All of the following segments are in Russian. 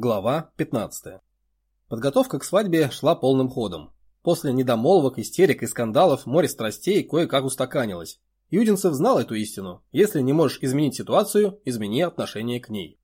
Глава 15. Подготовка к свадьбе шла полным ходом. После недомолвок, истерик и скандалов море страстей кое-как устаканилось. Юдинцев знал эту истину. Если не можешь изменить ситуацию, измени отношение к ней.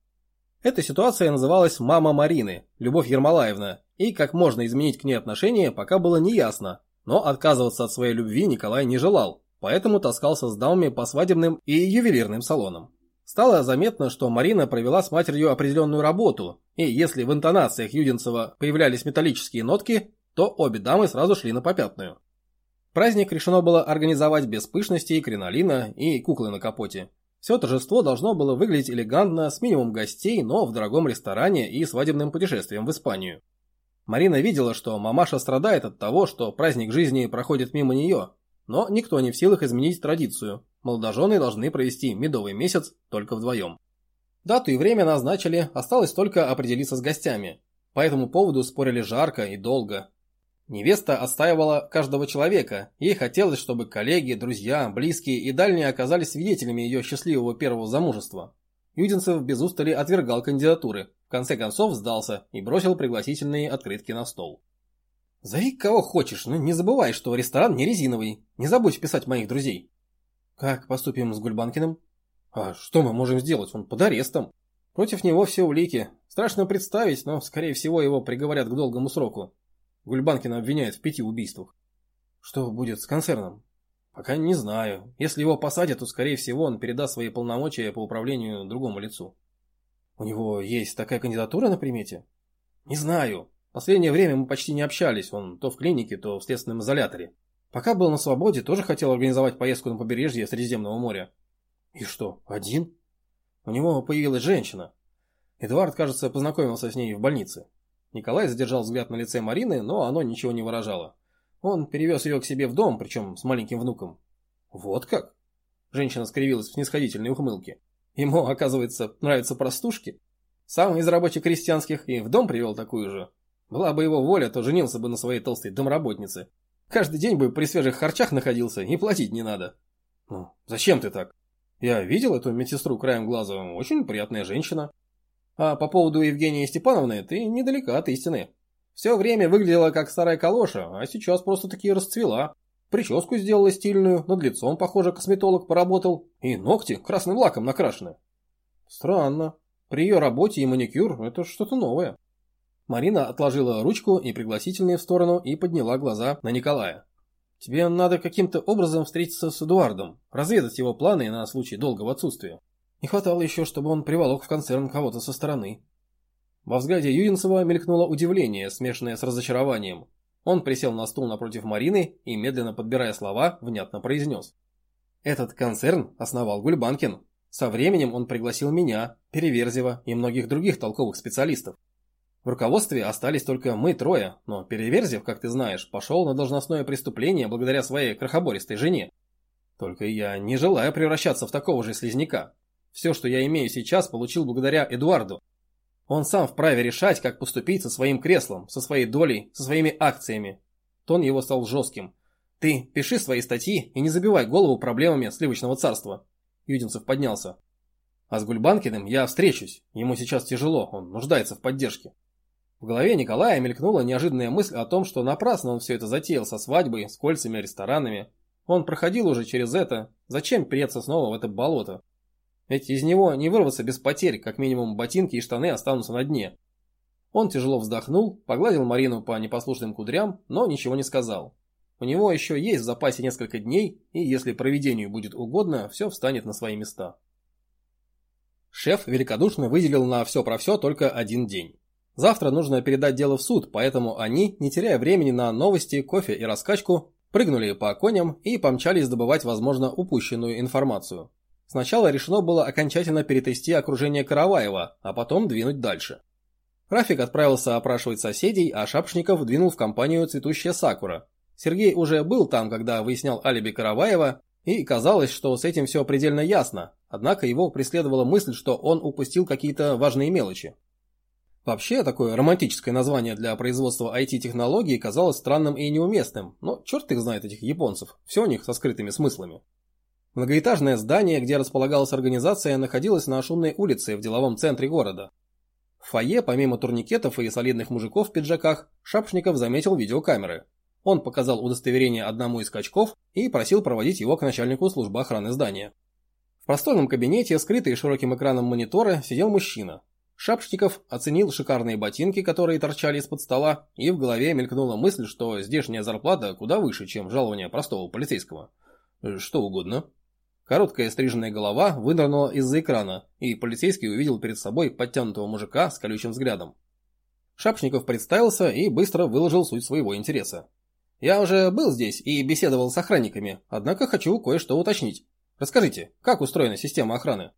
Эта ситуация называлась «Мама Марины», Любовь Ермолаевна, и как можно изменить к ней отношение, пока было неясно. Но отказываться от своей любви Николай не желал, поэтому таскался с дамами по свадебным и ювелирным салонам. Стало заметно, что Марина провела с матерью определенную работу, и если в интонациях Юдинцева появлялись металлические нотки, то обе дамы сразу шли на попятную. Праздник решено было организовать без пышностей, кринолина и куклы на капоте. Все торжество должно было выглядеть элегантно, с минимум гостей, но в дорогом ресторане и свадебным путешествием в Испанию. Марина видела, что мамаша страдает от того, что праздник жизни проходит мимо нее, но никто не в силах изменить традицию, молодожены должны провести медовый месяц только вдвоем. Дату и время назначили, осталось только определиться с гостями. По этому поводу спорили жарко и долго. Невеста отстаивала каждого человека, ей хотелось, чтобы коллеги, друзья, близкие и дальние оказались свидетелями ее счастливого первого замужества. Юдинцев без устали отвергал кандидатуры, в конце концов сдался и бросил пригласительные открытки на стол. «Зови кого хочешь, но не забывай, что ресторан не резиновый. Не забудь писать моих друзей». Как поступим с Гульбанкиным? А что мы можем сделать? Он под арестом. Против него все улики. Страшно представить, но, скорее всего, его приговорят к долгому сроку. Гульбанкина обвиняют в пяти убийствах. Что будет с концерном? Пока не знаю. Если его посадят, то, скорее всего, он передаст свои полномочия по управлению другому лицу. У него есть такая кандидатура на примете? Не знаю. Последнее время мы почти не общались. Он то в клинике, то в следственном изоляторе. Пока был на свободе, тоже хотел организовать поездку на побережье Средиземного моря. И что, один? У него появилась женщина. Эдуард, кажется, познакомился с ней в больнице. Николай задержал взгляд на лице Марины, но оно ничего не выражало. Он перевез ее к себе в дом, причем с маленьким внуком. Вот как? Женщина скривилась в снисходительной ухмылке. Ему, оказывается, нравятся простушки. Сам из рабочих крестьянских и в дом привел такую же. Была бы его воля, то женился бы на своей толстой домработнице. Каждый день бы при свежих харчах находился, и платить не надо. Ну, зачем ты так? Я видел эту медсестру краем глаза, очень приятная женщина. А по поводу Евгении Степановны, ты недалека от истины. Все время выглядела как старая калоша, а сейчас просто-таки расцвела. Прическу сделала стильную, над лицом, похоже, косметолог поработал, и ногти красным лаком накрашены. Странно. При ее работе и маникюр это что-то новое. Марина отложила ручку и пригласительные в сторону и подняла глаза на Николая. «Тебе надо каким-то образом встретиться с Эдуардом, разведать его планы на случай долгого отсутствия. Не хватало еще, чтобы он приволок в концерн кого-то со стороны». Во взгляде Юинцева мелькнуло удивление, смешанное с разочарованием. Он присел на стул напротив Марины и, медленно подбирая слова, внятно произнес. «Этот концерн основал Гульбанкин. Со временем он пригласил меня, Переверзева и многих других толковых специалистов. В руководстве остались только мы трое, но Переверзев, как ты знаешь, пошел на должностное преступление благодаря своей крохобористой жене. Только я не желаю превращаться в такого же слизняка. Все, что я имею сейчас, получил благодаря Эдуарду. Он сам вправе решать, как поступить со своим креслом, со своей долей, со своими акциями. Тон его стал жестким. Ты пиши свои статьи и не забивай голову проблемами сливочного царства. Юдинцев поднялся. А с Гульбанкиным я встречусь. Ему сейчас тяжело, он нуждается в поддержке. В голове Николая мелькнула неожиданная мысль о том, что напрасно он все это затеял со свадьбой, с кольцами, ресторанами. Он проходил уже через это, зачем переться снова в это болото? Ведь из него не вырваться без потерь, как минимум ботинки и штаны останутся на дне. Он тяжело вздохнул, погладил Марину по непослушным кудрям, но ничего не сказал. У него еще есть в запасе несколько дней, и если проведению будет угодно, все встанет на свои места. Шеф великодушно выделил на все про все только один день. Завтра нужно передать дело в суд, поэтому они, не теряя времени на новости, кофе и раскачку, прыгнули по коням и помчались добывать, возможно, упущенную информацию. Сначала решено было окончательно перетрясти окружение Караваева, а потом двинуть дальше. Рафик отправился опрашивать соседей, а Шапшников двинул в компанию «Цветущая Сакура». Сергей уже был там, когда выяснял алиби Караваева, и казалось, что с этим все предельно ясно, однако его преследовала мысль, что он упустил какие-то важные мелочи. Вообще, такое романтическое название для производства IT-технологий казалось странным и неуместным, но черт их знает этих японцев, все у них со скрытыми смыслами. Многоэтажное здание, где располагалась организация, находилось на шумной улице в деловом центре города. В фойе, помимо турникетов и солидных мужиков в пиджаках, Шапшников заметил видеокамеры. Он показал удостоверение одному из качков и просил проводить его к начальнику службы охраны здания. В просторном кабинете, скрытый широким экраном монитора, сидел мужчина. Шапшников оценил шикарные ботинки, которые торчали из-под стола, и в голове мелькнула мысль, что здешняя зарплата куда выше, чем жалование простого полицейского. Что угодно. Короткая стриженная голова вынырнула из-за экрана, и полицейский увидел перед собой подтянутого мужика с колючим взглядом. Шапшников представился и быстро выложил суть своего интереса. «Я уже был здесь и беседовал с охранниками, однако хочу кое-что уточнить. Расскажите, как устроена система охраны?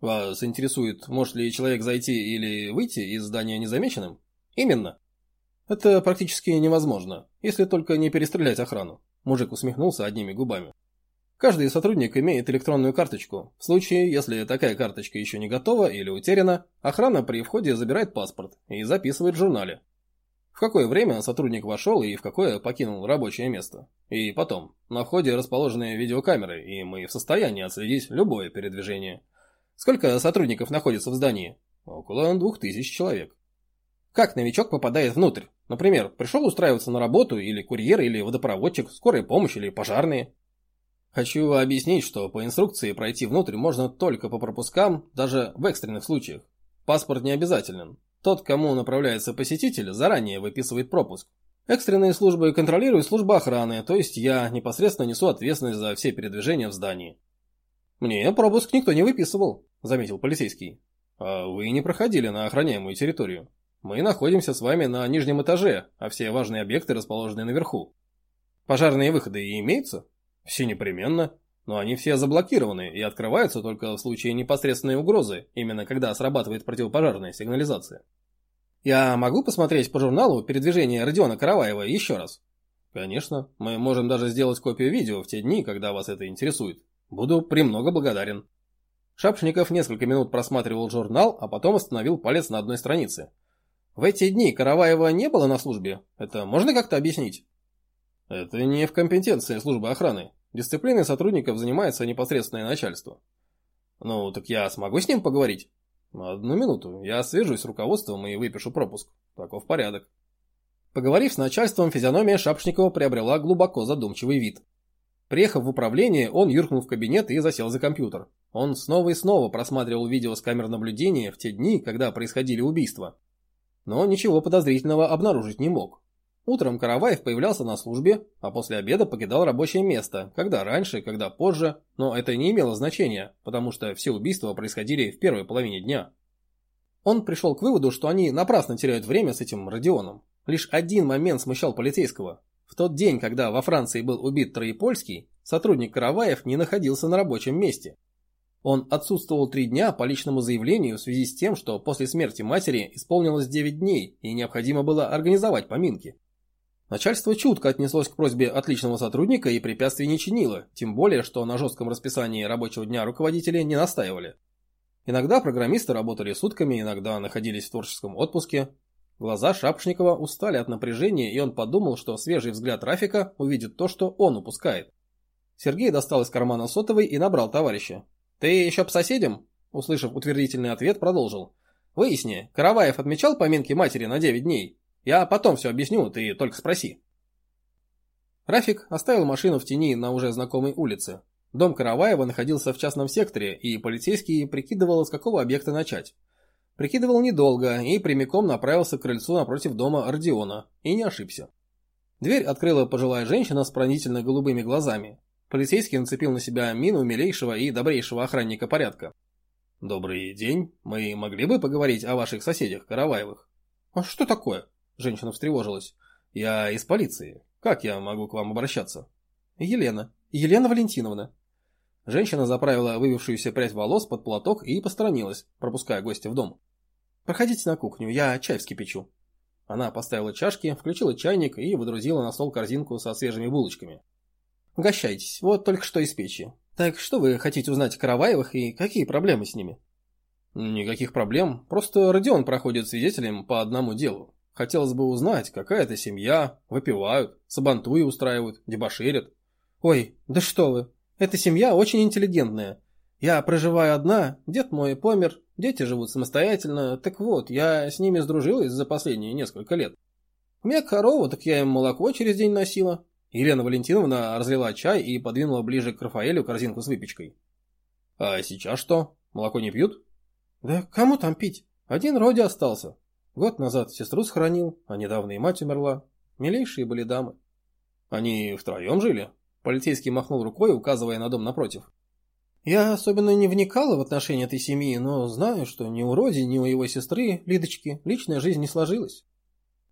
Вас интересует, может ли человек зайти или выйти из здания незамеченным? Именно. Это практически невозможно, если только не перестрелять охрану. Мужик усмехнулся одними губами. Каждый сотрудник имеет электронную карточку. В случае, если такая карточка еще не готова или утеряна, охрана при входе забирает паспорт и записывает в журнале. В какое время сотрудник вошел и в какое покинул рабочее место. И потом, на входе расположены видеокамеры, и мы в состоянии отследить любое передвижение. Сколько сотрудников находится в здании? Около двух тысяч человек. Как новичок попадает внутрь? Например, пришел устраиваться на работу, или курьер, или водопроводчик, скорая помощь, или пожарные. Хочу объяснить, что по инструкции пройти внутрь можно только по пропускам, даже в экстренных случаях. Паспорт не обязателен. Тот, кому направляется посетитель, заранее выписывает пропуск. Экстренные службы контролирует служба охраны, то есть я непосредственно несу ответственность за все передвижения в здании. Мне пропуск никто не выписывал, заметил полицейский. А вы не проходили на охраняемую территорию. Мы находимся с вами на нижнем этаже, а все важные объекты расположены наверху. Пожарные выходы и имеются? Все непременно. Но они все заблокированы и открываются только в случае непосредственной угрозы, именно когда срабатывает противопожарная сигнализация. Я могу посмотреть по журналу передвижение Родиона Караваева еще раз? Конечно, мы можем даже сделать копию видео в те дни, когда вас это интересует. Буду премного благодарен. Шапшников несколько минут просматривал журнал, а потом остановил палец на одной странице. В эти дни Караваева не было на службе. Это можно как-то объяснить? Это не в компетенции службы охраны. Дисциплиной сотрудников занимается непосредственное начальство. Ну, так я смогу с ним поговорить? Одну минуту, я свяжусь с руководством и выпишу пропуск. Таков порядок. Поговорив с начальством, физиономия Шапшникова приобрела глубоко задумчивый вид. Приехав в управление, он юркнул в кабинет и засел за компьютер. Он снова и снова просматривал видео с камер наблюдения в те дни, когда происходили убийства. Но ничего подозрительного обнаружить не мог. Утром Караваев появлялся на службе, а после обеда покидал рабочее место, когда раньше, когда позже, но это не имело значения, потому что все убийства происходили в первой половине дня. Он пришел к выводу, что они напрасно теряют время с этим Родионом. Лишь один момент смущал полицейского. В тот день, когда во Франции был убит Троепольский, сотрудник Караваев не находился на рабочем месте. Он отсутствовал три дня по личному заявлению в связи с тем, что после смерти матери исполнилось 9 дней и необходимо было организовать поминки. Начальство чутко отнеслось к просьбе отличного сотрудника и препятствий не чинило, тем более, что на жестком расписании рабочего дня руководители не настаивали. Иногда программисты работали сутками, иногда находились в творческом отпуске. Глаза Шапшникова устали от напряжения, и он подумал, что свежий взгляд Рафика увидит то, что он упускает. Сергей достал из кармана сотовый и набрал товарища. «Ты еще по соседям?» Услышав утвердительный ответ, продолжил. «Выясни, Караваев отмечал поминки матери на 9 дней?» Я потом все объясню, ты только спроси. Рафик оставил машину в тени на уже знакомой улице. Дом Караваева находился в частном секторе, и полицейский прикидывал, с какого объекта начать. Прикидывал недолго и прямиком направился к крыльцу напротив дома Родиона, и не ошибся. Дверь открыла пожилая женщина с пронзительно голубыми глазами. Полицейский нацепил на себя мину милейшего и добрейшего охранника порядка. «Добрый день. Мы могли бы поговорить о ваших соседях, Караваевых?» «А что такое?» Женщина встревожилась. «Я из полиции. Как я могу к вам обращаться?» «Елена. Елена Валентиновна». Женщина заправила вывившуюся прядь волос под платок и посторонилась, пропуская гостя в дом. «Проходите на кухню, я чай вскипячу». Она поставила чашки, включила чайник и выдрузила на стол корзинку со свежими булочками. «Угощайтесь, вот только что из печи. Так что вы хотите узнать о Караваевых и какие проблемы с ними?» «Никаких проблем, просто Родион проходит свидетелем по одному делу. Хотелось бы узнать, какая это семья, выпивают, сабантуи устраивают, дебоширят. Ой, да что вы, эта семья очень интеллигентная. Я проживаю одна, дед мой помер, Дети живут самостоятельно, так вот, я с ними сдружилась за последние несколько лет. У меня корова, так я им молоко через день носила. Елена Валентиновна разлила чай и подвинула ближе к Рафаэлю корзинку с выпечкой. А сейчас что? Молоко не пьют? Да кому там пить? Один Роди остался. Год назад сестру схоронил, а недавно и мать умерла. Милейшие были дамы. Они втроем жили? Полицейский махнул рукой, указывая на дом напротив. Я особенно не вникала в отношения этой семьи, но знаю, что ни у Роди, ни у его сестры, Лидочки, личная жизнь не сложилась.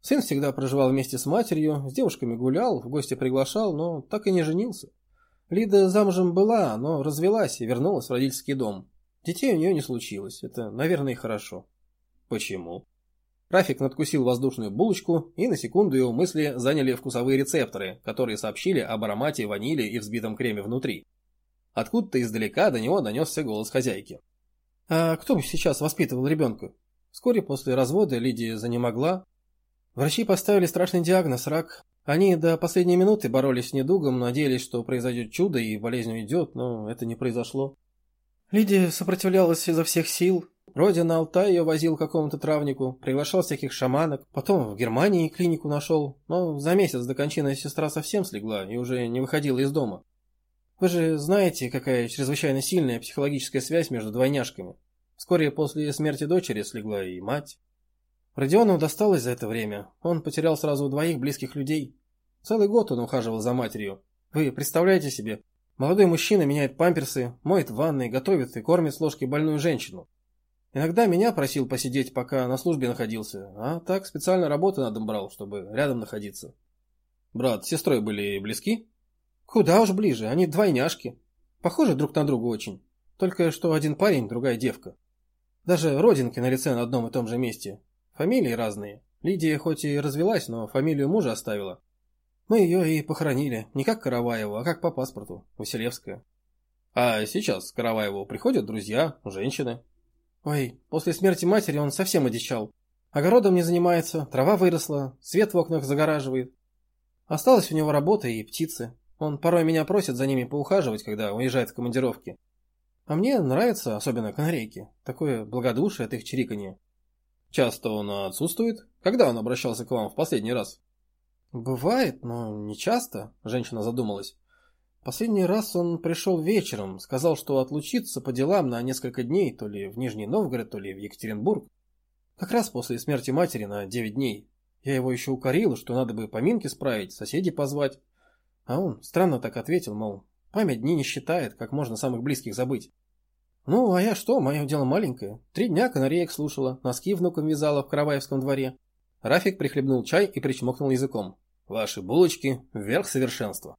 Сын всегда проживал вместе с матерью, с девушками гулял, в гости приглашал, но так и не женился. Лида замужем была, но развелась и вернулась в родительский дом. Детей у нее не случилось, это, наверное, хорошо. Почему? Рафик надкусил воздушную булочку, и на секунду его мысли заняли вкусовые рецепторы, которые сообщили об аромате ванили и взбитом креме внутри. Откуда-то издалека до него донесся голос хозяйки. «А кто бы сейчас воспитывал ребенка?» Вскоре после развода Лидия занемогла. Врачи поставили страшный диагноз – рак. Они до последней минуты боролись с недугом, надеялись, что произойдет чудо и болезнь уйдет, но это не произошло. Лидия сопротивлялась изо всех сил. Родя на Алтай ее возил к какому-то травнику, приглашал всяких шаманок, потом в Германии клинику нашел, но за месяц до кончины сестра совсем слегла и уже не выходила из дома. Вы же знаете, какая чрезвычайно сильная психологическая связь между двойняшками. Вскоре после смерти дочери слегла и мать. Родиону досталось за это время. Он потерял сразу двоих близких людей. Целый год он ухаживал за матерью. Вы представляете себе, молодой мужчина меняет памперсы, моет ванны, готовит и кормит с ложки больную женщину. Иногда меня просил посидеть, пока на службе находился, а так специально работу на дом брал, чтобы рядом находиться. Брат с сестрой были близки? Куда уж ближе, они двойняшки. Похожи друг на друга очень. Только что один парень, другая девка. Даже родинки на лице на одном и том же месте. Фамилии разные. Лидия хоть и развелась, но фамилию мужа оставила. Мы ее и похоронили. Не как Караваеву, а как по паспорту. Василевская. А сейчас к Караваеву приходят друзья, женщины. Ой, после смерти матери он совсем одичал. Огородом не занимается, трава выросла, свет в окнах загораживает. Осталась у него работа и птицы. Он порой меня просит за ними поухаживать, когда уезжает в командировки. А мне нравятся, особенно канарейки. Такое благодушие от их чириканья. Часто он отсутствует? Когда он обращался к вам в последний раз? Бывает, но не часто, женщина задумалась. Последний раз он пришел вечером, сказал, что отлучится по делам на несколько дней, то ли в Нижний Новгород, то ли в Екатеринбург. Как раз после смерти матери на девять дней. Я его еще укорила, что надо бы поминки справить, соседей позвать. А он странно так ответил, мол, память дни не считает, как можно самых близких забыть. Ну, а я что, мое дело маленькое. Три дня канареек слушала, носки внукам вязала в Караваевском дворе. Рафик прихлебнул чай и причмокнул языком. Ваши булочки – верх совершенства.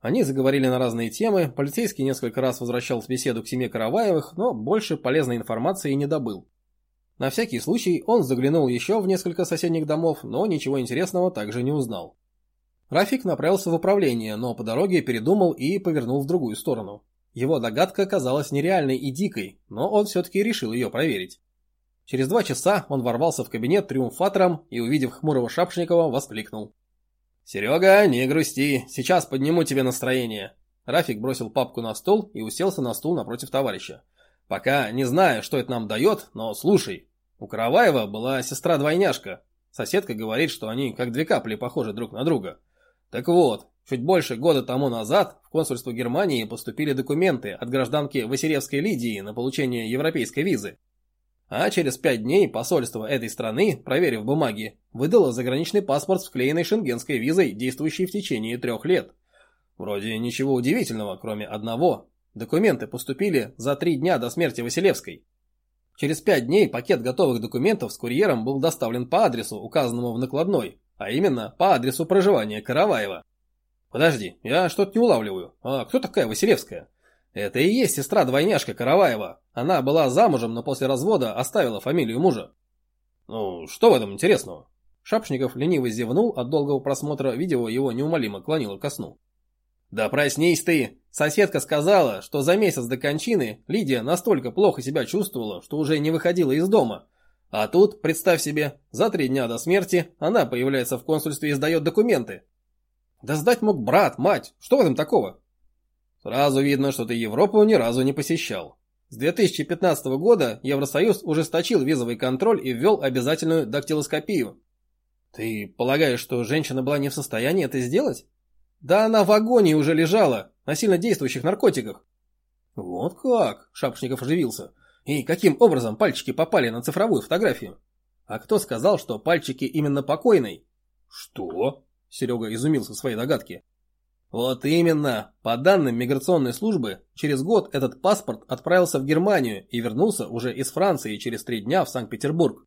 Они заговорили на разные темы, полицейский несколько раз возвращал беседу к семье Караваевых, но больше полезной информации не добыл. На всякий случай он заглянул еще в несколько соседних домов, но ничего интересного также не узнал. Рафик направился в управление, но по дороге передумал и повернул в другую сторону. Его догадка оказалась нереальной и дикой, но он все-таки решил ее проверить. Через два часа он ворвался в кабинет триумфатором и, увидев хмурого Шапшникова, воскликнул. «Серега, не грусти, сейчас подниму тебе настроение». Рафик бросил папку на стол и уселся на стул напротив товарища. «Пока не знаю, что это нам дает, но слушай. У Караваева была сестра-двойняшка. Соседка говорит, что они как две капли похожи друг на друга. Так вот, чуть больше года тому назад в консульство Германии поступили документы от гражданки Василевской Лидии на получение европейской визы. А через пять дней посольство этой страны, проверив бумаги, выдало заграничный паспорт с вклеенной шенгенской визой, действующей в течение трех лет. Вроде ничего удивительного, кроме одного. Документы поступили за три дня до смерти Василевской. Через пять дней пакет готовых документов с курьером был доставлен по адресу, указанному в накладной, а именно по адресу проживания Караваева. Подожди, я что-то не улавливаю. А кто такая Василевская? Это и есть сестра-двойняшка Караваева. Она была замужем, но после развода оставила фамилию мужа. Ну, что в этом интересного? Шапшников лениво зевнул от долгого просмотра видео, его неумолимо клонило ко сну. «Да проснись ты! Соседка сказала, что за месяц до кончины Лидия настолько плохо себя чувствовала, что уже не выходила из дома, а тут, представь себе, за три дня до смерти она появляется в консульстве и сдает документы. Да сдать мог брат, мать, что в этом такого? Сразу видно, что ты Европу ни разу не посещал. С 2015 года Евросоюз ужесточил визовый контроль и ввел обязательную дактилоскопию. Ты полагаешь, что женщина была не в состоянии это сделать? Да она в агонии уже лежала, на сильно действующих наркотиках. Вот как, Шапшников оживился. И каким образом пальчики попали на цифровую фотографию? А кто сказал, что пальчики именно покойной? Что? Серега изумился своей догадке. Вот именно. По данным миграционной службы, через год этот паспорт отправился в Германию и вернулся уже из Франции через три дня в Санкт-Петербург.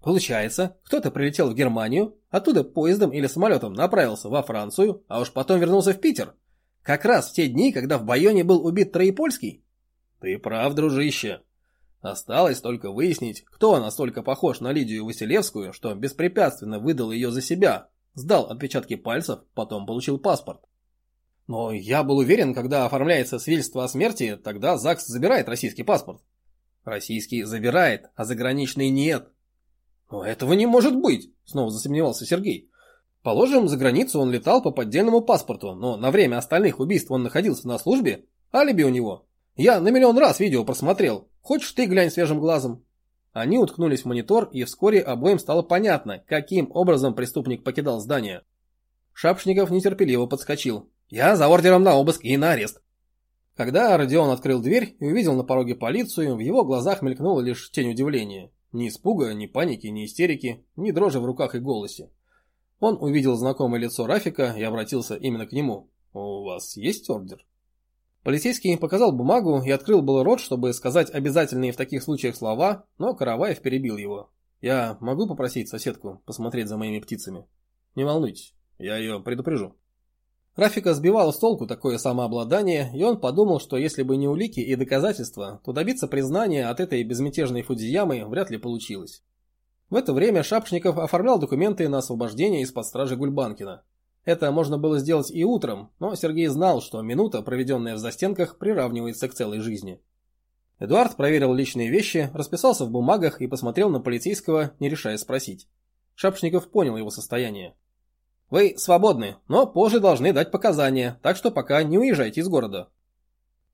Получается, кто-то прилетел в Германию, оттуда поездом или самолетом направился во Францию, а уж потом вернулся в Питер. Как раз в те дни, когда в Байоне был убит Троепольский. Ты прав, дружище. Осталось только выяснить, кто настолько похож на Лидию Василевскую, что беспрепятственно выдал ее за себя, сдал отпечатки пальцев, потом получил паспорт. Но я был уверен, когда оформляется свидетельство о смерти, тогда ЗАГС забирает российский паспорт. Российский забирает, а заграничный нет. Но этого не может быть, снова засомневался Сергей. Положим, за границу он летал по поддельному паспорту, но на время остальных убийств он находился на службе, алиби у него. Я на миллион раз видео просмотрел, Хочешь ты глянь свежим глазом?» Они уткнулись в монитор, и вскоре обоим стало понятно, каким образом преступник покидал здание. Шапшников нетерпеливо подскочил. «Я за ордером на обыск и на арест». Когда Родион открыл дверь и увидел на пороге полицию, в его глазах мелькнула лишь тень удивления. Ни испуга, ни паники, ни истерики, ни дрожи в руках и голосе. Он увидел знакомое лицо Рафика и обратился именно к нему. «У вас есть ордер?» Полицейский показал бумагу и открыл был рот, чтобы сказать обязательные в таких случаях слова, но Караваев перебил его. «Я могу попросить соседку посмотреть за моими птицами?» «Не волнуйтесь, я ее предупрежу». Рафика сбивало с толку такое самообладание, и он подумал, что если бы не улики и доказательства, то добиться признания от этой безмятежной Фудзиямы вряд ли получилось. В это время Шапшников оформлял документы на освобождение из-под стражи Гульбанкина. Это можно было сделать и утром, но Сергей знал, что минута, проведенная в застенках, приравнивается к целой жизни. Эдуард проверил личные вещи, расписался в бумагах и посмотрел на полицейского, не решая спросить. Шапшников понял его состояние. «Вы свободны, но позже должны дать показания, так что пока не уезжайте из города».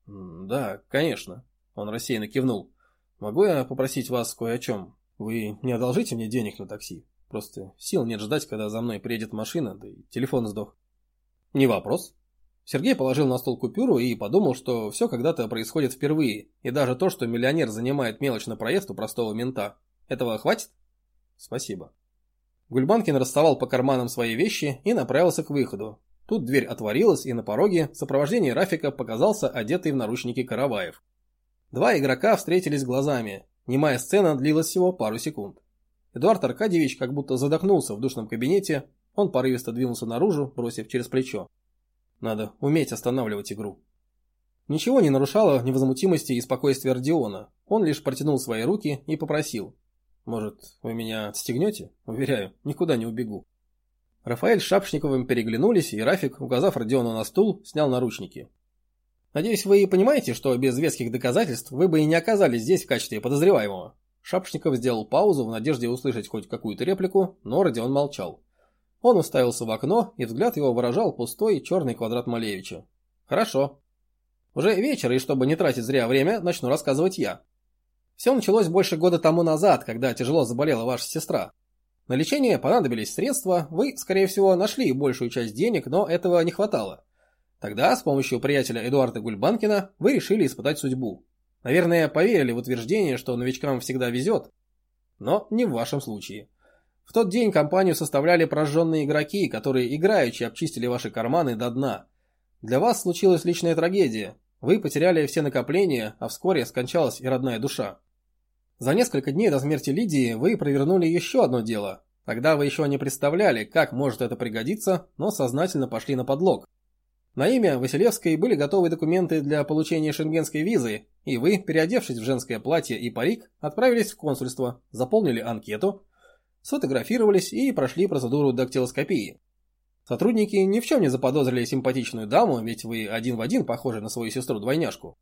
«Да, конечно», — он рассеянно кивнул. «Могу я попросить вас кое о чем? Вы не одолжите мне денег на такси?» Просто сил нет ждать, когда за мной приедет машина, да и телефон сдох. Не вопрос. Сергей положил на стол купюру и подумал, что все когда-то происходит впервые, и даже то, что миллионер занимает мелочь на проезд у простого мента. Этого хватит? Спасибо. Гульбанкин расставал по карманам свои вещи и направился к выходу. Тут дверь отворилась, и на пороге в сопровождении Рафика показался одетый в наручники Караваев. Два игрока встретились глазами. Немая сцена длилась всего пару секунд. Эдуард Аркадьевич как будто задохнулся в душном кабинете, он порывисто двинулся наружу, бросив через плечо. Надо уметь останавливать игру. Ничего не нарушало невозмутимости и спокойствия Родиона. Он лишь протянул свои руки и попросил. «Может, вы меня отстегнете? Уверяю, никуда не убегу». Рафаэль с Шапшниковым переглянулись, и Рафик, указав Родиону на стул, снял наручники. «Надеюсь, вы понимаете, что без веских доказательств вы бы и не оказались здесь в качестве подозреваемого. Шапшников сделал паузу в надежде услышать хоть какую-то реплику, но Родион молчал. Он уставился в окно, и взгляд его выражал пустой черный квадрат Малевича. «Хорошо. Уже вечер, и чтобы не тратить зря время, начну рассказывать я. Все началось больше года тому назад, когда тяжело заболела ваша сестра. На лечение понадобились средства, вы, скорее всего, нашли большую часть денег, но этого не хватало. Тогда, с помощью приятеля Эдуарда Гульбанкина, вы решили испытать судьбу. Наверное, поверили в утверждение, что новичкам всегда везет. Но не в вашем случае. В тот день компанию составляли прожженные игроки, которые играючи обчистили ваши карманы до дна. Для вас случилась личная трагедия. Вы потеряли все накопления, а вскоре скончалась и родная душа. За несколько дней до смерти Лидии вы провернули еще одно дело. Тогда вы еще не представляли, как может это пригодиться, но сознательно пошли на подлог. На имя Василевской были готовы документы для получения шенгенской визы, и вы, переодевшись в женское платье и парик, отправились в консульство, заполнили анкету, сфотографировались и прошли процедуру дактилоскопии. Сотрудники ни в чем не заподозрили симпатичную даму, ведь вы один в один похожи на свою сестру-двойняшку.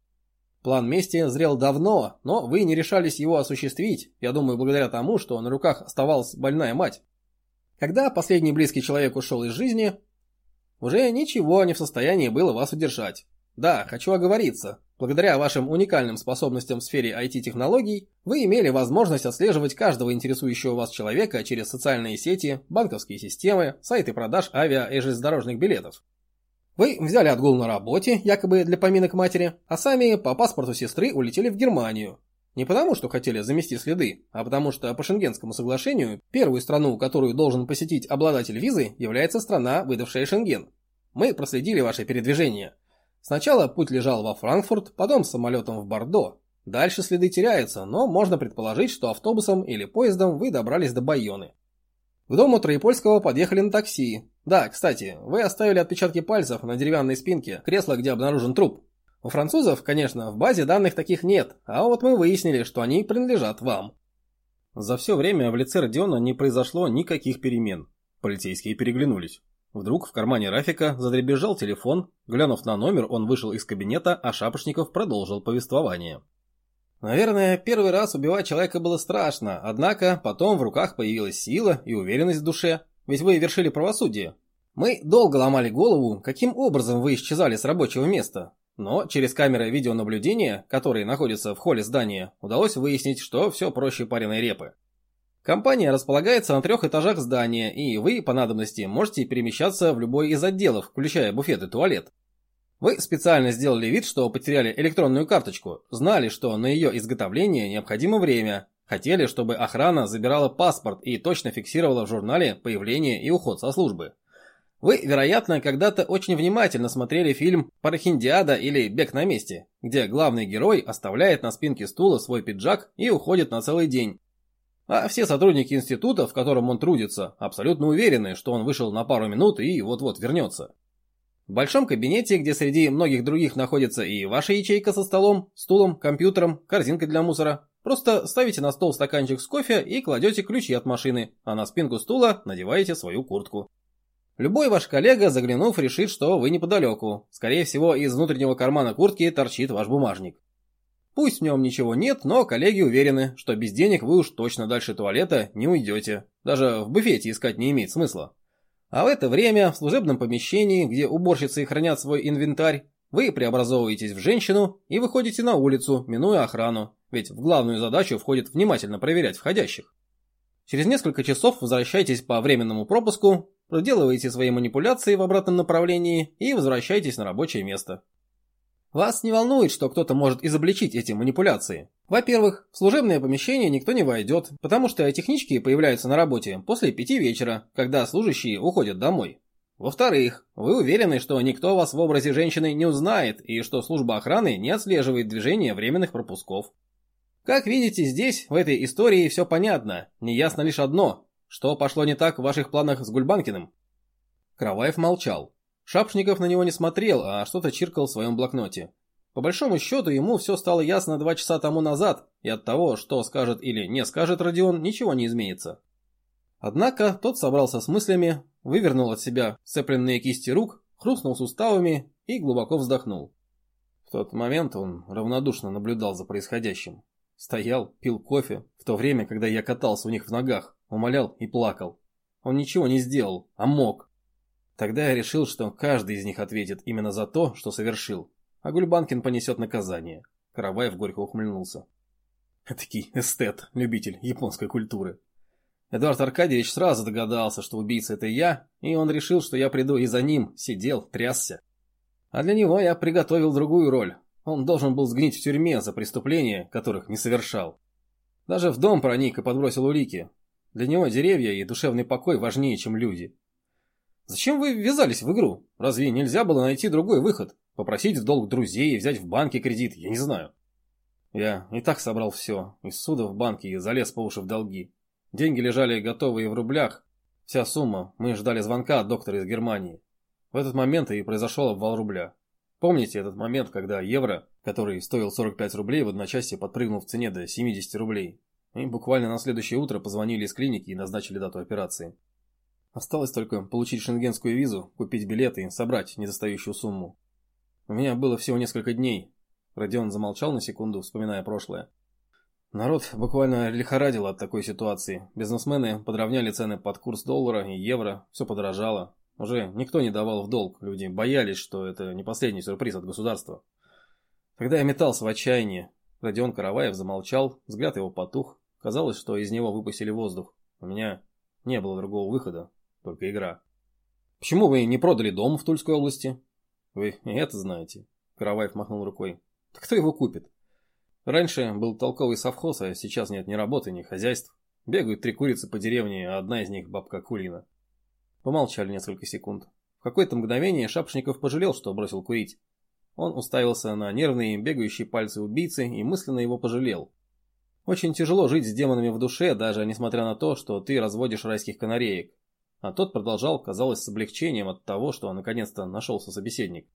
План мести зрел давно, но вы не решались его осуществить, я думаю, благодаря тому, что на руках оставалась больная мать. Когда последний близкий человек ушел из жизни, уже ничего не в состоянии было вас удержать. Да, хочу оговориться. Благодаря вашим уникальным способностям в сфере IT-технологий, вы имели возможность отслеживать каждого интересующего вас человека через социальные сети, банковские системы, сайты продаж авиа и железнодорожных билетов. Вы взяли отгул на работе, якобы для поминок матери, а сами по паспорту сестры улетели в Германию. Не потому, что хотели замести следы, а потому что по Шенгенскому соглашению первую страну, которую должен посетить обладатель визы, является страна, выдавшая Шенген. Мы проследили ваше передвижение – Сначала путь лежал во Франкфурт, потом самолетом в Бордо. Дальше следы теряются, но можно предположить, что автобусом или поездом вы добрались до Байоны. К дому Троепольского подъехали на такси. Да, кстати, вы оставили отпечатки пальцев на деревянной спинке кресла, где обнаружен труп. У французов, конечно, в базе данных таких нет, а вот мы выяснили, что они принадлежат вам. За все время в лице Родиона не произошло никаких перемен. Полицейские переглянулись. Вдруг в кармане Рафика задребезжал телефон, глянув на номер, он вышел из кабинета, а Шапошников продолжил повествование. Наверное, первый раз убивать человека было страшно, однако потом в руках появилась сила и уверенность в душе, ведь вы вершили правосудие. Мы долго ломали голову, каким образом вы исчезали с рабочего места, но через камеры видеонаблюдения, которые находятся в холле здания, удалось выяснить, что все проще пареной репы. Компания располагается на трех этажах здания, и вы, по надобности, можете перемещаться в любой из отделов, включая буфет и туалет. Вы специально сделали вид, что потеряли электронную карточку, знали, что на ее изготовление необходимо время, хотели, чтобы охрана забирала паспорт и точно фиксировала в журнале появление и уход со службы. Вы, вероятно, когда-то очень внимательно смотрели фильм «Парахиндиада» или «Бег на месте», где главный герой оставляет на спинке стула свой пиджак и уходит на целый день, а все сотрудники института, в котором он трудится, абсолютно уверены, что он вышел на пару минут и вот-вот вернется. В большом кабинете, где среди многих других находится и ваша ячейка со столом, стулом, компьютером, корзинкой для мусора, просто ставите на стол стаканчик с кофе и кладете ключи от машины, а на спинку стула надеваете свою куртку. Любой ваш коллега, заглянув, решит, что вы неподалеку. Скорее всего, из внутреннего кармана куртки торчит ваш бумажник. Пусть в нем ничего нет, но коллеги уверены, что без денег вы уж точно дальше туалета не уйдете. Даже в буфете искать не имеет смысла. А в это время в служебном помещении, где уборщицы хранят свой инвентарь, вы преобразовываетесь в женщину и выходите на улицу, минуя охрану, ведь в главную задачу входит внимательно проверять входящих. Через несколько часов возвращайтесь по временному пропуску, проделываете свои манипуляции в обратном направлении и возвращайтесь на рабочее место. Вас не волнует, что кто-то может изобличить эти манипуляции. Во-первых, в служебное помещение никто не войдет, потому что технички появляются на работе после пяти вечера, когда служащие уходят домой. Во-вторых, вы уверены, что никто вас в образе женщины не узнает и что служба охраны не отслеживает движение временных пропусков. Как видите, здесь, в этой истории, все понятно. Неясно лишь одно. Что пошло не так в ваших планах с Гульбанкиным? Кроваев молчал. Шапшников на него не смотрел, а что-то чиркал в своем блокноте. По большому счету, ему все стало ясно два часа тому назад, и от того, что скажет или не скажет Родион, ничего не изменится. Однако тот собрался с мыслями, вывернул от себя сцепленные кисти рук, хрустнул суставами и глубоко вздохнул. В тот момент он равнодушно наблюдал за происходящим. Стоял, пил кофе, в то время, когда я катался у них в ногах, умолял и плакал. Он ничего не сделал, а мог. Тогда я решил, что каждый из них ответит именно за то, что совершил, а Гульбанкин понесет наказание. Караваев горько ухмыльнулся. Этакий эстет, любитель японской культуры. Эдуард Аркадьевич сразу догадался, что убийца это я, и он решил, что я приду и за ним, сидел, трясся. А для него я приготовил другую роль. Он должен был сгнить в тюрьме за преступления, которых не совершал. Даже в дом проник и подбросил улики. Для него деревья и душевный покой важнее, чем люди. Зачем вы ввязались в игру? Разве нельзя было найти другой выход? Попросить в долг друзей, взять в банке кредит, я не знаю. Я и так собрал все, из суда в банке и залез по уши в долги. Деньги лежали готовые в рублях. Вся сумма, мы ждали звонка от доктора из Германии. В этот момент и произошел обвал рубля. Помните этот момент, когда евро, который стоил 45 рублей, в одночасье подпрыгнул в цене до 70 рублей? И буквально на следующее утро позвонили из клиники и назначили дату операции. Осталось только получить шенгенскую визу, купить билеты и собрать недостающую сумму. У меня было всего несколько дней. Родион замолчал на секунду, вспоминая прошлое. Народ буквально лихорадил от такой ситуации. Бизнесмены подровняли цены под курс доллара и евро, все подорожало. Уже никто не давал в долг, люди боялись, что это не последний сюрприз от государства. Когда я метался в отчаянии, Родион Караваев замолчал, взгляд его потух. Казалось, что из него выпустили воздух. У меня не было другого выхода, только игра. Почему вы не продали дом в Тульской области? Вы это знаете. Караваев махнул рукой. Так кто его купит? Раньше был толковый совхоз, а сейчас нет ни работы, ни хозяйств. Бегают три курицы по деревне, а одна из них бабка Кулина. Помолчали несколько секунд. В какое-то мгновение Шапшников пожалел, что бросил курить. Он уставился на нервные, бегающие пальцы убийцы и мысленно его пожалел. Очень тяжело жить с демонами в душе, даже несмотря на то, что ты разводишь райских канареек. А тот продолжал, казалось, с облегчением от того, что наконец-то нашелся собеседник.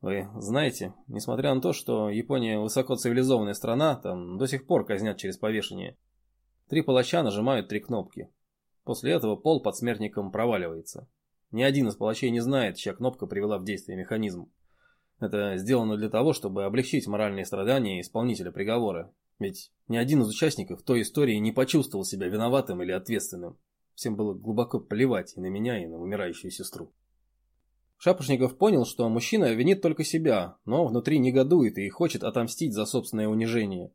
Вы знаете, несмотря на то, что Япония высоко цивилизованная страна, там до сих пор казнят через повешение. Три палача нажимают три кнопки. После этого пол под смертником проваливается. Ни один из палачей не знает, чья кнопка привела в действие механизм. Это сделано для того, чтобы облегчить моральные страдания исполнителя приговора. Ведь ни один из участников той истории не почувствовал себя виноватым или ответственным. Всем было глубоко плевать и на меня, и на умирающую сестру. Шапошников понял, что мужчина винит только себя, но внутри негодует и хочет отомстить за собственное унижение.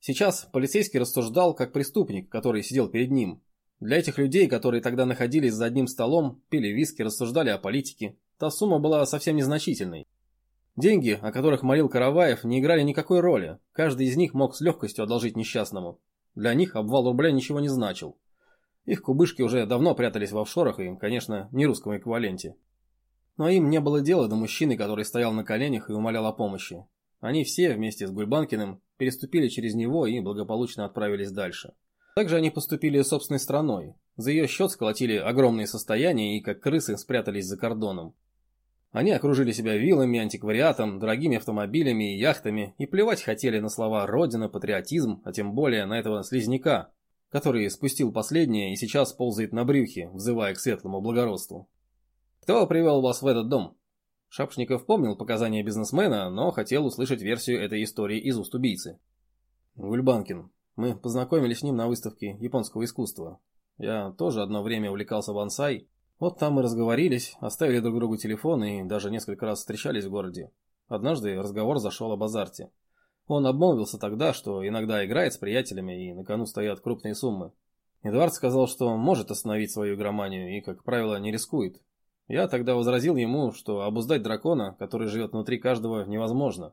Сейчас полицейский рассуждал как преступник, который сидел перед ним. Для этих людей, которые тогда находились за одним столом, пили виски, рассуждали о политике, та сумма была совсем незначительной. Деньги, о которых молил Караваев, не играли никакой роли. Каждый из них мог с легкостью одолжить несчастному. Для них обвал рубля ничего не значил. Их кубышки уже давно прятались в офшорах и, конечно, не русском эквиваленте. Но им не было дела до мужчины, который стоял на коленях и умолял о помощи. Они все, вместе с Гульбанкиным, переступили через него и благополучно отправились дальше. Также они поступили собственной страной. За ее счет сколотили огромные состояния и, как крысы, спрятались за кордоном. Они окружили себя виллами, антиквариатом, дорогими автомобилями и яхтами и плевать хотели на слова «родина», «патриотизм», а тем более на этого слизняка, который спустил последнее и сейчас ползает на брюхе, взывая к светлому благородству. «Кто привел вас в этот дом?» Шапшников помнил показания бизнесмена, но хотел услышать версию этой истории из уст убийцы. «Гульбанкин. Мы познакомились с ним на выставке японского искусства. Я тоже одно время увлекался бонсай, вот там мы разговорились, оставили друг другу телефон и даже несколько раз встречались в городе. Однажды разговор зашел об азарте. Он обмолвился тогда, что иногда играет с приятелями и на кону стоят крупные суммы. Эдуард сказал, что может остановить свою игроманию и, как правило, не рискует. Я тогда возразил ему, что обуздать дракона, который живет внутри каждого, невозможно.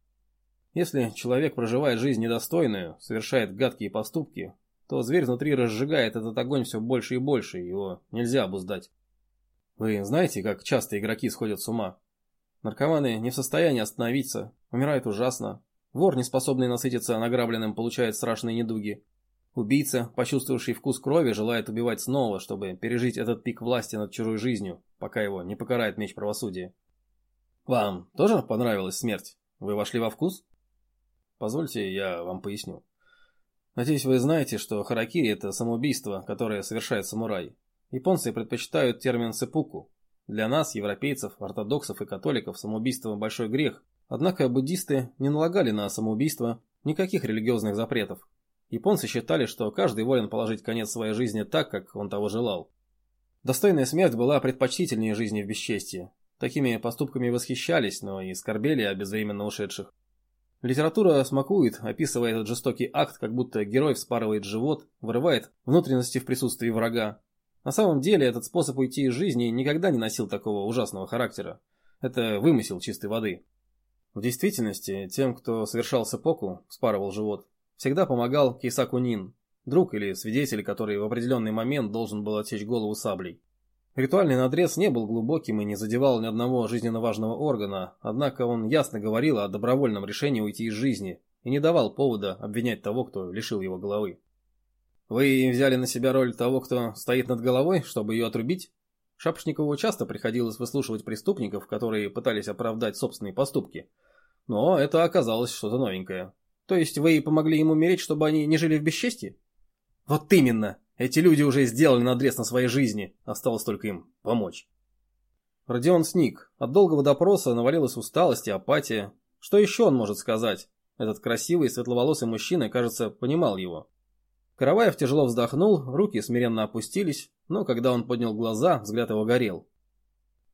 Если человек проживает жизнь недостойную, совершает гадкие поступки, то зверь внутри разжигает этот огонь все больше и больше, его нельзя обуздать. Вы знаете, как часто игроки сходят с ума? Наркоманы не в состоянии остановиться, умирают ужасно. Вор, не способный насытиться награбленным, получает страшные недуги. Убийца, почувствовавший вкус крови, желает убивать снова, чтобы пережить этот пик власти над чужой жизнью, пока его не покарает меч правосудия. Вам тоже понравилась смерть? Вы вошли во вкус? Позвольте, я вам поясню. Надеюсь, вы знаете, что харакири – это самоубийство, которое совершает самурай. Японцы предпочитают термин «сепуку». Для нас, европейцев, ортодоксов и католиков, самоубийство – большой грех. Однако буддисты не налагали на самоубийство никаких религиозных запретов. Японцы считали, что каждый волен положить конец своей жизни так, как он того желал. Достойная смерть была предпочтительнее жизни в бесчестии. Такими поступками восхищались, но и скорбели о безвременно ушедших. Литература смакует, описывая этот жестокий акт, как будто герой вспарывает живот, вырывает внутренности в присутствии врага, на самом деле этот способ уйти из жизни никогда не носил такого ужасного характера. Это вымысел чистой воды. В действительности, тем, кто совершал сепоку, спарывал живот, всегда помогал Кейсаку Нин, друг или свидетель, который в определенный момент должен был отсечь голову саблей. Ритуальный надрез не был глубоким и не задевал ни одного жизненно важного органа, однако он ясно говорил о добровольном решении уйти из жизни и не давал повода обвинять того, кто лишил его головы. Вы взяли на себя роль того, кто стоит над головой, чтобы ее отрубить? Шапошникову часто приходилось выслушивать преступников, которые пытались оправдать собственные поступки. Но это оказалось что-то новенькое. То есть вы помогли ему умереть, чтобы они не жили в бесчестии? Вот именно! Эти люди уже сделали надрез на своей жизни, осталось только им помочь. Родион сник. От долгого допроса навалилась усталость и апатия. Что еще он может сказать? Этот красивый светловолосый мужчина, кажется, понимал его. Караваев тяжело вздохнул, руки смиренно опустились, но когда он поднял глаза, взгляд его горел.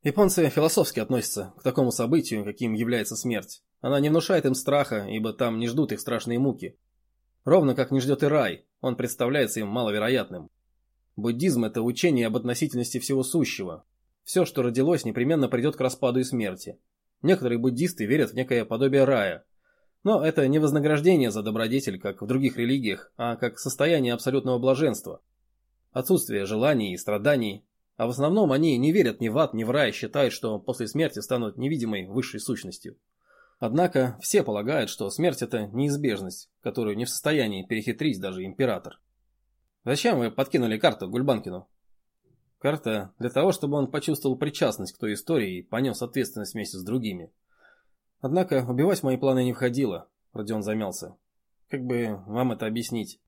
Японцы философски относятся к такому событию, каким является смерть. Она не внушает им страха, ибо там не ждут их страшные муки. Ровно как не ждет и рай, он представляется им маловероятным. Буддизм – это учение об относительности всего сущего. Все, что родилось, непременно придет к распаду и смерти. Некоторые буддисты верят в некое подобие рая. Но это не вознаграждение за добродетель, как в других религиях, а как состояние абсолютного блаженства. Отсутствие желаний и страданий. А в основном они не верят ни в ад, ни в рай, считают, что после смерти станут невидимой высшей сущностью. Однако все полагают, что смерть это неизбежность, которую не в состоянии перехитрить даже император. Зачем вы подкинули карту Гульбанкину? Карта для того, чтобы он почувствовал причастность к той истории и понес ответственность вместе с другими. Однако убивать в мои планы не входило, Родион замялся. Как бы вам это объяснить?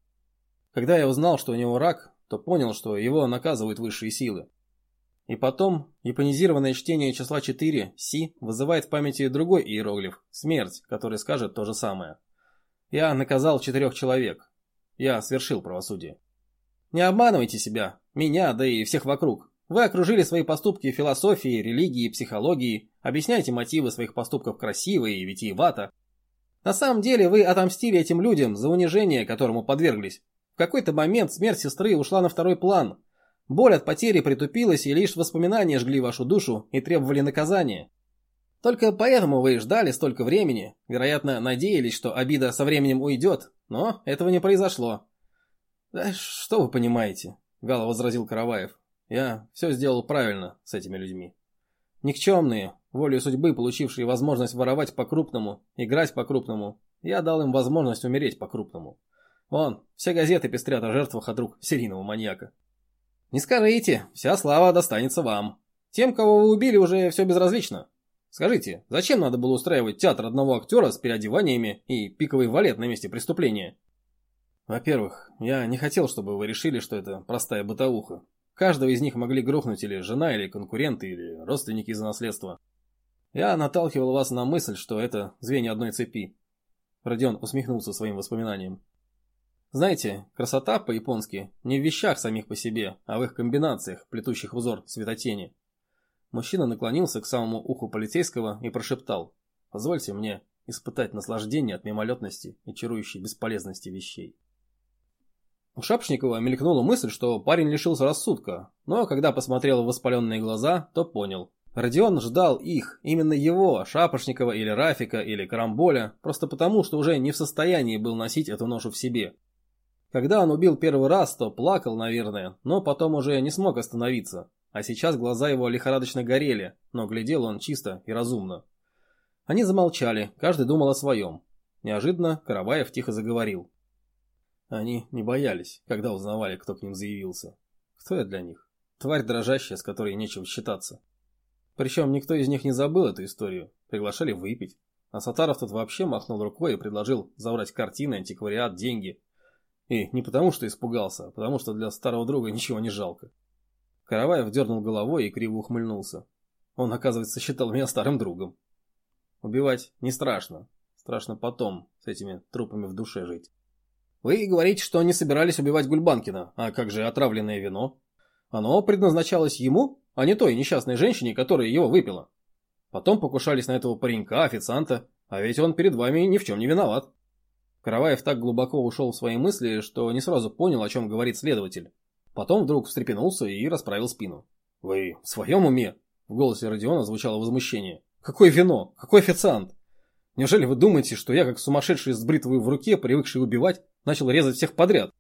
Когда я узнал, что у него рак, то понял, что его наказывают высшие силы. И потом, японизированное чтение числа 4, Си, вызывает в памяти другой иероглиф, смерть, который скажет то же самое. Я наказал четырех человек. Я свершил правосудие. Не обманывайте себя, меня, да и всех вокруг. Вы окружили свои поступки философией, религией, психологией, объясняете мотивы своих поступков красиво и витиевато. На самом деле вы отомстили этим людям за унижение, которому подверглись. В какой-то момент смерть сестры ушла на второй план. Боль от потери притупилась, и лишь воспоминания жгли вашу душу и требовали наказания. Только поэтому вы ждали столько времени, вероятно, надеялись, что обида со временем уйдет, но этого не произошло. «Да что вы понимаете?» – вяло возразил Караваев. «Я все сделал правильно с этими людьми. Никчемные, волей судьбы, получившие возможность воровать по-крупному, играть по-крупному, я дал им возможность умереть по-крупному. Вон, все газеты пестрят о жертвах от рук серийного маньяка. Не скажите, вся слава достанется вам. Тем, кого вы убили, уже все безразлично. Скажите, зачем надо было устраивать театр одного актера с переодеваниями и пиковый валет на месте преступления? Во-первых, я не хотел, чтобы вы решили, что это простая бытовуха. Каждого из них могли грохнуть или жена, или конкуренты, или родственники из-за наследства. Я наталкивал вас на мысль, что это звенья одной цепи. Родион усмехнулся своим воспоминанием. Знаете, красота по-японски не в вещах самих по себе, а в их комбинациях, плетущих узор светотени. Мужчина наклонился к самому уху полицейского и прошептал. «Позвольте мне испытать наслаждение от мимолетности и чарующей бесполезности вещей». У Шапшникова мелькнула мысль, что парень лишился рассудка, но когда посмотрел в воспаленные глаза, то понял. Родион ждал их, именно его, Шапошникова или Рафика или Карамболя, просто потому, что уже не в состоянии был носить эту ношу в себе. Когда он убил первый раз, то плакал, наверное, но потом уже не смог остановиться, а сейчас глаза его лихорадочно горели, но глядел он чисто и разумно. Они замолчали, каждый думал о своем. Неожиданно Караваев тихо заговорил. Они не боялись, когда узнавали, кто к ним заявился. Кто я для них? Тварь дрожащая, с которой нечего считаться. Причем никто из них не забыл эту историю. Приглашали выпить. А Сатаров тут вообще махнул рукой и предложил забрать картины, антиквариат, деньги. И не потому, что испугался, а потому, что для старого друга ничего не жалко. Караваев дернул головой и криво ухмыльнулся. Он, оказывается, считал меня старым другом. Убивать не страшно. Страшно потом с этими трупами в душе жить. Вы говорите, что не собирались убивать Гульбанкина, а как же отравленное вино? Оно предназначалось ему, а не той несчастной женщине, которая его выпила. Потом покушались на этого паренька, официанта, а ведь он перед вами ни в чем не виноват. Караваев так глубоко ушел в свои мысли, что не сразу понял, о чем говорит следователь. Потом вдруг встрепенулся и расправил спину. «Вы в своем уме?» В голосе Родиона звучало возмущение. «Какое вино? Какой официант? Неужели вы думаете, что я, как сумасшедший с бритвой в руке, привыкший убивать, начал резать всех подряд?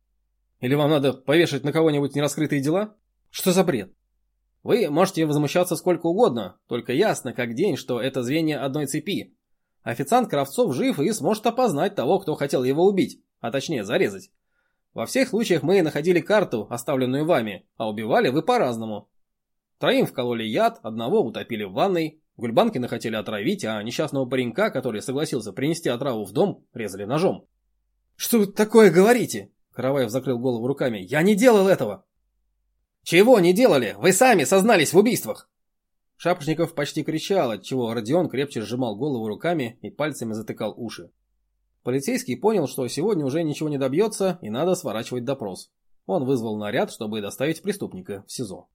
Или вам надо повешать на кого-нибудь нераскрытые дела? Что за бред? Вы можете возмущаться сколько угодно, только ясно как день, что это звенья одной цепи. Официант Кравцов жив и сможет опознать того, кто хотел его убить, а точнее зарезать. Во всех случаях мы находили карту, оставленную вами, а убивали вы по-разному. Троим вкололи яд, одного утопили в ванной, Гульбанкина хотели отравить, а несчастного паренька, который согласился принести отраву в дом, резали ножом. «Что вы такое говорите?» Караваев закрыл голову руками. «Я не делал этого!» «Чего не делали? Вы сами сознались в убийствах!» Шапошников почти кричал, отчего Родион крепче сжимал голову руками и пальцами затыкал уши. Полицейский понял, что сегодня уже ничего не добьется и надо сворачивать допрос. Он вызвал наряд, чтобы доставить преступника в СИЗО.